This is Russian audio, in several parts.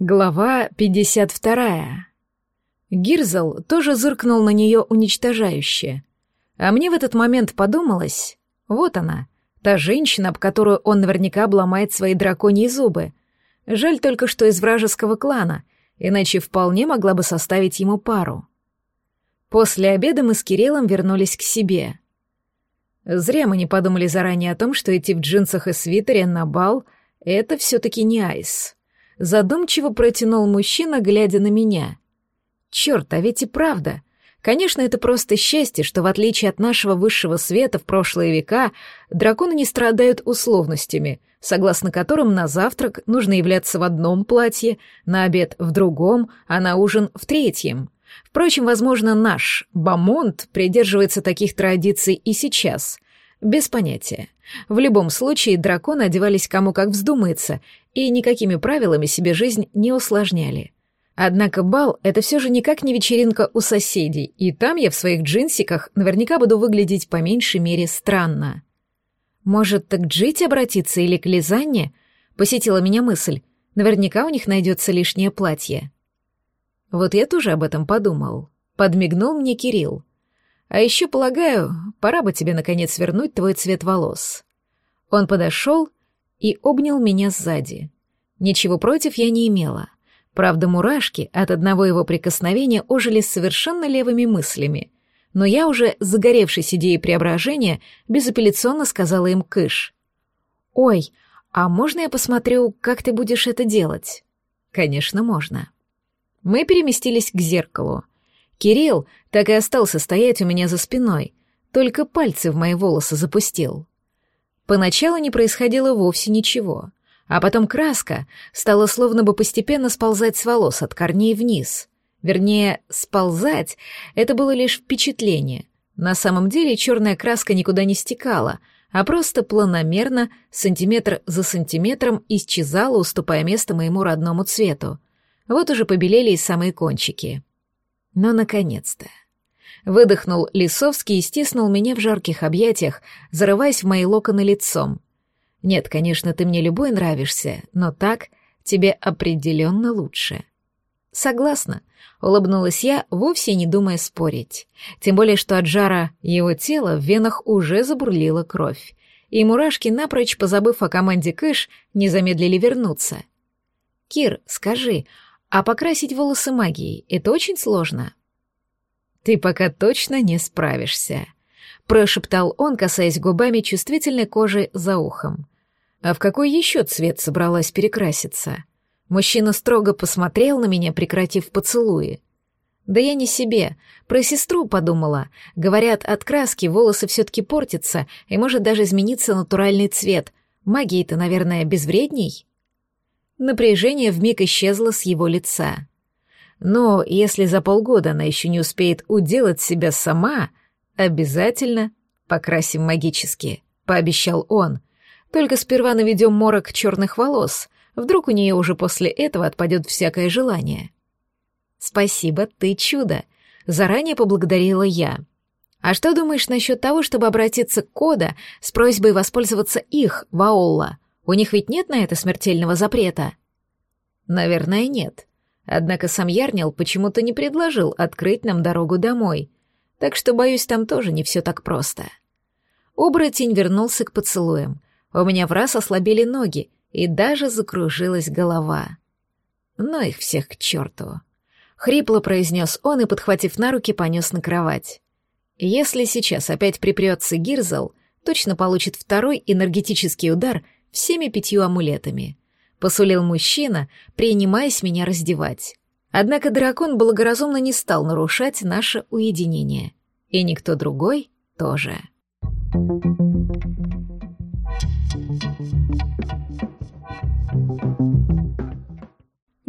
Глава 52. Гирзел тоже зыркнул на нее уничтожающе. А мне в этот момент подумалось, вот она, та женщина, об которую он наверняка обломает свои драконьи зубы. Жаль только, что из вражеского клана, иначе вполне могла бы составить ему пару. После обеда мы с Кириллом вернулись к себе. Зря мы не подумали заранее о том, что идти в джинсах и свитере на бал — это все-таки не айс. Задумчиво протянул мужчина, глядя на меня. Черт, а ведь и правда. Конечно, это просто счастье, что в отличие от нашего высшего света в прошлые века, драконы не страдают условностями, согласно которым на завтрак нужно являться в одном платье, на обед в другом, а на ужин в третьем. Впрочем, возможно, наш Бамонт придерживается таких традиций и сейчас. Без понятия. В любом случае, драконы одевались кому как вздумается, и никакими правилами себе жизнь не усложняли. Однако бал — это все же никак не вечеринка у соседей, и там я в своих джинсиках наверняка буду выглядеть по меньшей мере странно. Может, так Джити обратиться или к Лизанне? Посетила меня мысль. Наверняка у них найдется лишнее платье. Вот я тоже об этом подумал. Подмигнул мне Кирилл. А еще, полагаю, пора бы тебе, наконец, вернуть твой цвет волос. Он подошел и обнял меня сзади. Ничего против я не имела. Правда, мурашки от одного его прикосновения ожили совершенно левыми мыслями. Но я уже, загоревшись идеей преображения, безапелляционно сказала им кыш. «Ой, а можно я посмотрю, как ты будешь это делать?» «Конечно, можно». Мы переместились к зеркалу. Кирилл так и остался стоять у меня за спиной, только пальцы в мои волосы запустил. Поначалу не происходило вовсе ничего, а потом краска стала словно бы постепенно сползать с волос от корней вниз. Вернее, сползать — это было лишь впечатление. На самом деле черная краска никуда не стекала, а просто планомерно, сантиметр за сантиметром исчезала, уступая место моему родному цвету. Вот уже побелели и самые кончики. Но, наконец-то. Выдохнул Лисовский и стиснул меня в жарких объятиях, зарываясь в мои локоны лицом. Нет, конечно, ты мне любой нравишься, но так тебе определенно лучше. Согласна, улыбнулась я, вовсе не думая спорить. Тем более, что от жара его тела в венах уже забурлила кровь. И мурашки, напрочь позабыв о команде Кыш, не замедлили вернуться. «Кир, скажи, а покрасить волосы магией — это очень сложно?» «Ты пока точно не справишься», — прошептал он, касаясь губами чувствительной кожи за ухом. «А в какой еще цвет собралась перекраситься?» Мужчина строго посмотрел на меня, прекратив поцелуи. «Да я не себе, про сестру подумала. Говорят, от краски волосы все-таки портятся, и может даже измениться натуральный цвет. Магии-то, наверное, безвредней?» Напряжение вмиг исчезло с его лица. Но если за полгода она еще не успеет уделать себя сама, обязательно покрасим магически, пообещал он. Только сперва наведем морок черных волос. Вдруг у нее уже после этого отпадет всякое желание. Спасибо, ты чудо. Заранее поблагодарила я. А что думаешь насчет того, чтобы обратиться к Кода с просьбой воспользоваться их, Ваолла? У них ведь нет на это смертельного запрета? Наверное, нет. Однако сам Ярнил почему-то не предложил открыть нам дорогу домой, так что, боюсь, там тоже не все так просто. Оборотень вернулся к поцелуям. У меня в раз ослабели ноги, и даже закружилась голова. Но их всех к черту. Хрипло произнес он и, подхватив на руки, понес на кровать. Если сейчас опять припрется Гирзал, точно получит второй энергетический удар всеми пятью амулетами. — посулил мужчина, принимаясь меня раздевать. Однако дракон благоразумно не стал нарушать наше уединение. И никто другой тоже.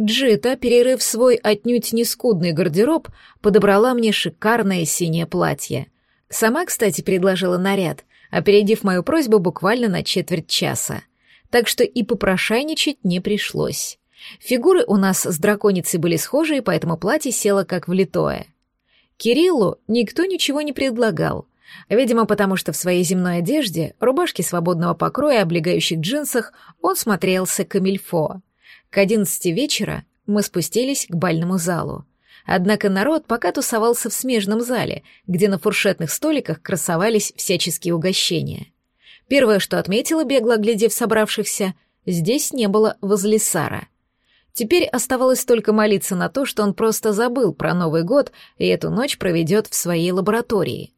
Джита, перерыв свой отнюдь не скудный гардероб, подобрала мне шикарное синее платье. Сама, кстати, предложила наряд, опередив мою просьбу буквально на четверть часа так что и попрошайничать не пришлось. Фигуры у нас с драконицей были схожие, поэтому платье село как влитое. Кириллу никто ничего не предлагал, видимо, потому что в своей земной одежде, рубашке свободного покроя, облегающих джинсах, он смотрелся камильфо. К одиннадцати вечера мы спустились к бальному залу. Однако народ пока тусовался в смежном зале, где на фуршетных столиках красовались всяческие угощения. Первое, что отметила, бегло глядев собравшихся, здесь не было возлесара. Теперь оставалось только молиться на то, что он просто забыл про Новый год и эту ночь проведет в своей лаборатории.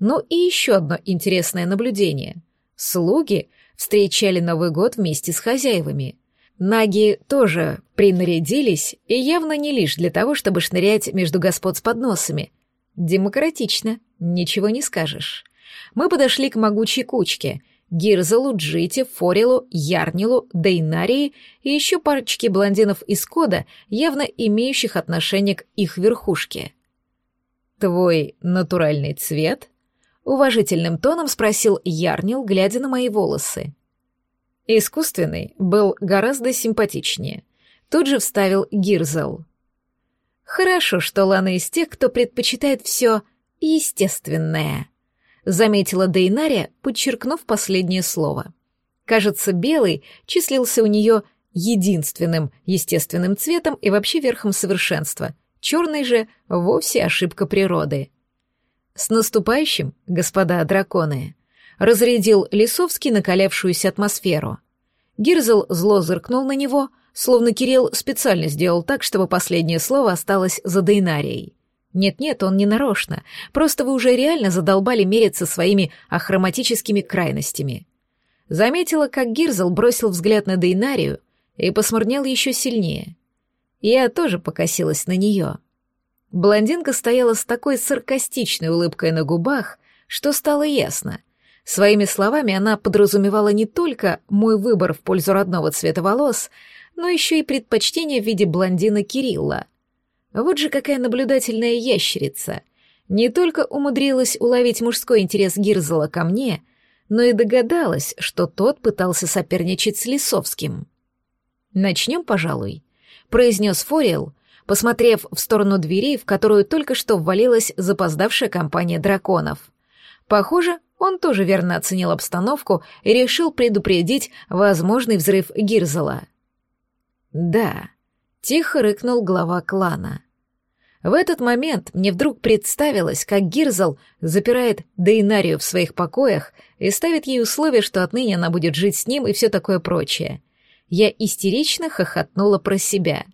Ну и еще одно интересное наблюдение. Слуги встречали Новый год вместе с хозяевами. Наги тоже принарядились, и явно не лишь для того, чтобы шнырять между господ с подносами. Демократично, ничего не скажешь. Мы подошли к могучей кучке — Гирзелу, Джите, Форилу, Ярнилу, Дейнарии и еще парочке блондинов из кода, явно имеющих отношение к их верхушке. «Твой натуральный цвет?» — уважительным тоном спросил Ярнил, глядя на мои волосы. Искусственный был гораздо симпатичнее. Тут же вставил Гирзел. «Хорошо, что Лана из тех, кто предпочитает все естественное», заметила Дейнария, подчеркнув последнее слово. Кажется, белый числился у нее единственным естественным цветом и вообще верхом совершенства. Черный же — вовсе ошибка природы. «С наступающим, господа драконы!» — разрядил Лисовский накалявшуюся атмосферу. Гирзел зло зыркнул на него, словно Кирилл специально сделал так, чтобы последнее слово осталось за Дейнарией. Нет-нет, он не нарочно. Просто вы уже реально задолбали мериться своими ахроматическими крайностями. Заметила, как Гирзл бросил взгляд на Дейнарию и посмурнел еще сильнее. Я тоже покосилась на нее. Блондинка стояла с такой саркастичной улыбкой на губах, что стало ясно. Своими словами она подразумевала не только мой выбор в пользу родного цвета волос, но еще и предпочтение в виде блондина Кирилла — вот же какая наблюдательная ящерица. Не только умудрилась уловить мужской интерес Гирзела ко мне, но и догадалась, что тот пытался соперничать с Лисовским. «Начнем, пожалуй», — произнес Фориэл, посмотрев в сторону дверей, в которую только что ввалилась запоздавшая компания драконов. Похоже, он тоже верно оценил обстановку и решил предупредить возможный взрыв Гирзела. «Да», Тихо рыкнул глава клана. В этот момент мне вдруг представилось, как Гирзал запирает Дейнарию в своих покоях и ставит ей условие, что отныне она будет жить с ним и все такое прочее. Я истерично хохотнула про себя.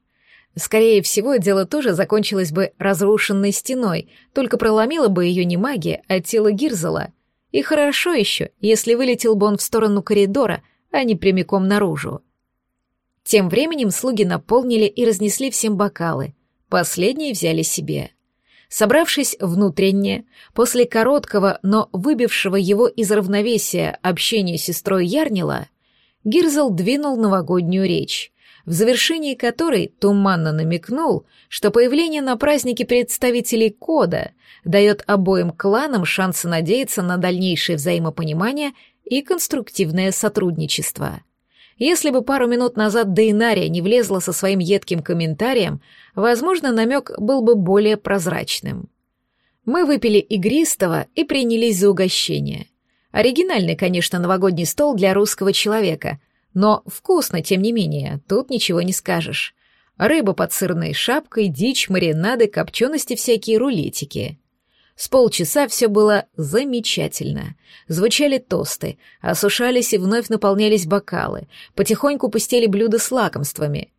Скорее всего, дело тоже закончилось бы разрушенной стеной, только проломила бы ее не магия, а тело Гирзала. И хорошо еще, если вылетел бы он в сторону коридора, а не прямиком наружу. Тем временем слуги наполнили и разнесли всем бокалы. Последние взяли себе. Собравшись внутренне, после короткого, но выбившего его из равновесия общения с сестрой Ярнила, Гирзел двинул новогоднюю речь, в завершении которой туманно намекнул, что появление на празднике представителей Кода дает обоим кланам шансы надеяться на дальнейшее взаимопонимание и конструктивное сотрудничество — если бы пару минут назад Дейнария не влезла со своим едким комментарием, возможно, намек был бы более прозрачным. Мы выпили игристого и принялись за угощение. Оригинальный, конечно, новогодний стол для русского человека, но вкусно, тем не менее, тут ничего не скажешь. Рыба под сырной шапкой, дичь, маринады, копчености всякие, рулетики. С полчаса все было замечательно. Звучали тосты, осушались и вновь наполнялись бокалы, потихоньку пустели блюда с лакомствами.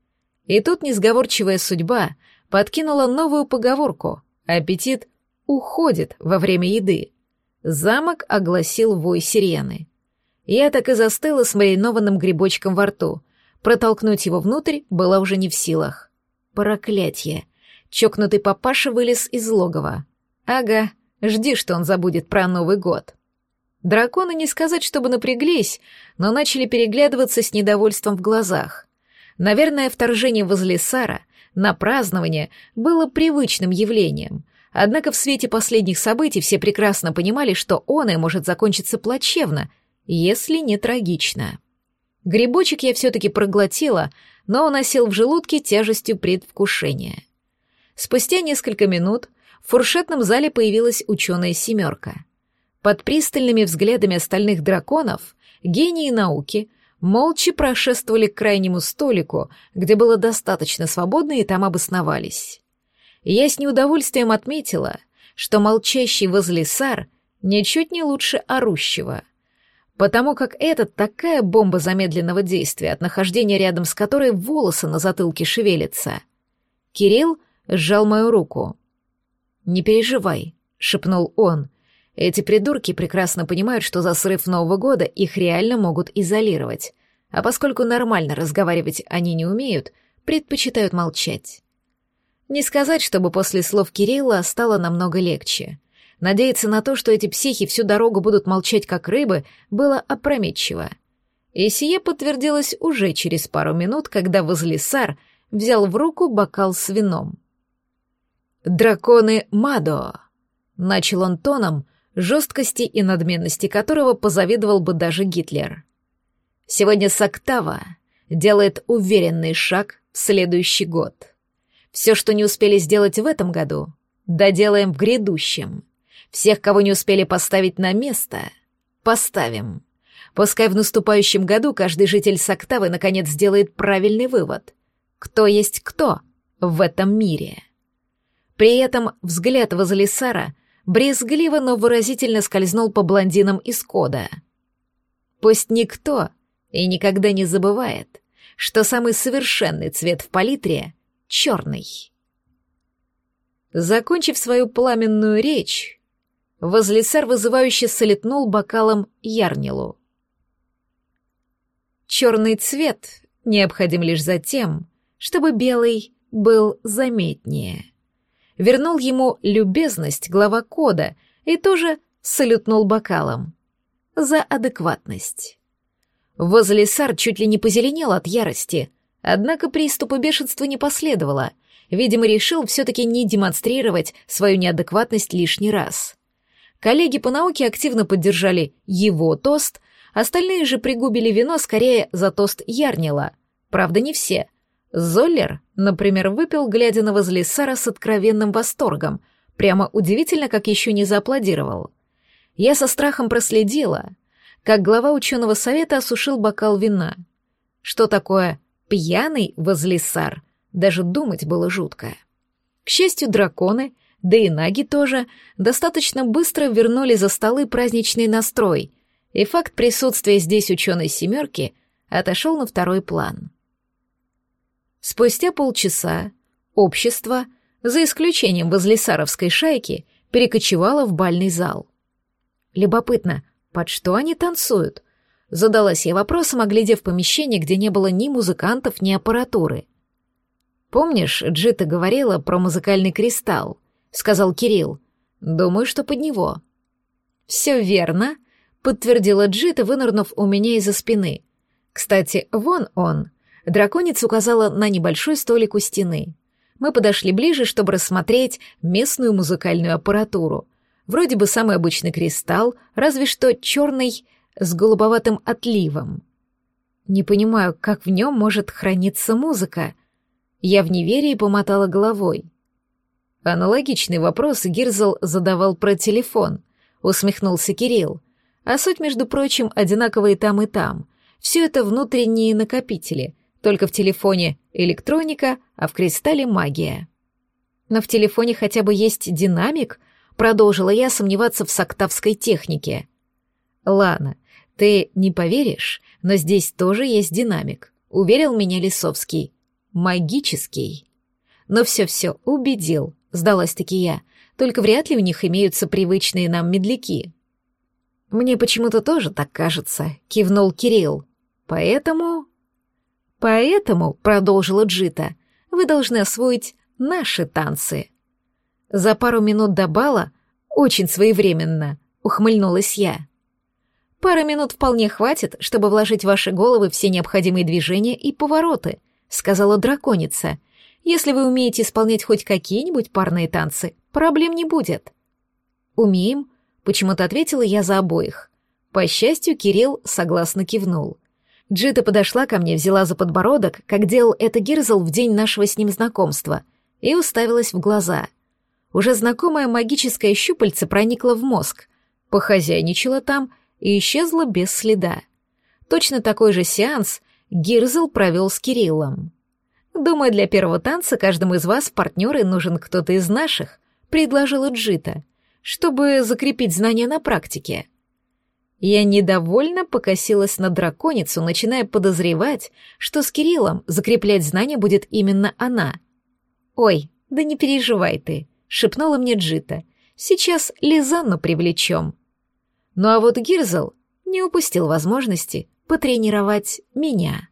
И тут несговорчивая судьба подкинула новую поговорку «Аппетит уходит во время еды». Замок огласил вой сирены. Я так и застыла с маринованным грибочком во рту. Протолкнуть его внутрь была уже не в силах. Проклятье! Чокнутый папаша вылез из логова. Ага, жди, что он забудет про Новый год. Драконы не сказать, чтобы напряглись, но начали переглядываться с недовольством в глазах. Наверное, вторжение возле Сара на празднование было привычным явлением, однако в свете последних событий все прекрасно понимали, что оно может закончиться плачевно, если не трагично. Грибочек я все-таки проглотила, но он осел в желудке тяжестью предвкушения. Спустя несколько минут в фуршетном зале появилась ученая семерка. Под пристальными взглядами остальных драконов гении науки молча прошествовали к крайнему столику, где было достаточно свободно, и там обосновались. Я с неудовольствием отметила, что молчащий возле сар ничуть не лучше орущего, потому как этот такая бомба замедленного действия, от нахождения рядом с которой волосы на затылке шевелятся. Кирилл сжал мою руку. «Не переживай», — шепнул он, эти придурки прекрасно понимают, что за срыв Нового года их реально могут изолировать, а поскольку нормально разговаривать они не умеют, предпочитают молчать. Не сказать, чтобы после слов Кирилла стало намного легче. Надеяться на то, что эти психи всю дорогу будут молчать как рыбы, было опрометчиво. И сие подтвердилось уже через пару минут, когда возле Сар взял в руку бокал с вином. «Драконы Мадо», — начал он тоном, жесткости и надменности которого позавидовал бы даже Гитлер. Сегодня Сактава делает уверенный шаг в следующий год. Все, что не успели сделать в этом году, доделаем в грядущем. Всех, кого не успели поставить на место, поставим. Пускай в наступающем году каждый житель Сактавы наконец сделает правильный вывод. Кто есть кто в этом мире? При этом взгляд возле Сара брезгливо, но выразительно скользнул по блондинам из кода. Пусть никто и никогда не забывает, что самый совершенный цвет в палитре — черный. Закончив свою пламенную речь, возлицар вызывающе солетнул бокалом Ярнилу. Черный цвет необходим лишь за тем, чтобы белый был заметнее вернул ему любезность глава кода и тоже салютнул бокалом. За адекватность. Возле сар чуть ли не позеленел от ярости, однако приступа бешенства не последовало. Видимо, решил все-таки не демонстрировать свою неадекватность лишний раз. Коллеги по науке активно поддержали его тост, остальные же пригубили вино скорее за тост Ярнила. Правда, не все — Золлер, например, выпил, глядя на возле Сара с откровенным восторгом. Прямо удивительно, как еще не зааплодировал. Я со страхом проследила, как глава ученого совета осушил бокал вина. Что такое пьяный возле Сар, даже думать было жутко. К счастью, драконы, да и наги тоже, достаточно быстро вернули за столы праздничный настрой, и факт присутствия здесь ученой семерки отошел на второй план. Спустя полчаса общество, за исключением возлесаровской шайки, перекочевало в бальный зал. Любопытно, под что они танцуют? Задалась я вопросом, оглядев помещение, где не было ни музыкантов, ни аппаратуры. «Помнишь, Джита говорила про музыкальный кристалл?» — сказал Кирилл. «Думаю, что под него». «Все верно», — подтвердила Джита, вынырнув у меня из-за спины. «Кстати, вон он». Драконица указала на небольшой столик у стены. Мы подошли ближе, чтобы рассмотреть местную музыкальную аппаратуру. Вроде бы самый обычный кристалл, разве что черный с голубоватым отливом. Не понимаю, как в нем может храниться музыка. Я в неверии помотала головой. Аналогичный вопрос Гирзл задавал про телефон, усмехнулся Кирилл. А суть, между прочим, одинаковая и там, и там. Все это внутренние накопители — только в телефоне электроника, а в кристалле магия. Но в телефоне хотя бы есть динамик, продолжила я сомневаться в сактавской технике. Ладно, ты не поверишь, но здесь тоже есть динамик, уверил меня Лисовский. Магический. Но все-все, убедил, сдалась-таки я, только вряд ли у них имеются привычные нам медляки. Мне почему-то тоже так кажется, кивнул Кирилл. Поэтому Поэтому, продолжила Джита, вы должны освоить наши танцы. За пару минут до бала, очень своевременно, ухмыльнулась я. Пара минут вполне хватит, чтобы вложить в ваши головы все необходимые движения и повороты, сказала драконица. Если вы умеете исполнять хоть какие-нибудь парные танцы, проблем не будет. Умеем, почему-то ответила я за обоих. По счастью, Кирилл согласно кивнул. Джита подошла ко мне, взяла за подбородок, как делал это Гирзл в день нашего с ним знакомства, и уставилась в глаза. Уже знакомое магическое щупальце проникло в мозг, похозяйничало там и исчезло без следа. Точно такой же сеанс Гирзл провел с Кириллом. «Думаю, для первого танца каждому из вас партнеры нужен кто-то из наших», — предложила Джита, чтобы закрепить знания на практике. Я недовольно покосилась на драконицу, начиная подозревать, что с Кириллом закреплять знания будет именно она. «Ой, да не переживай ты», — шепнула мне Джита. «Сейчас Лизанну привлечем». Ну а вот Гирзл не упустил возможности потренировать меня.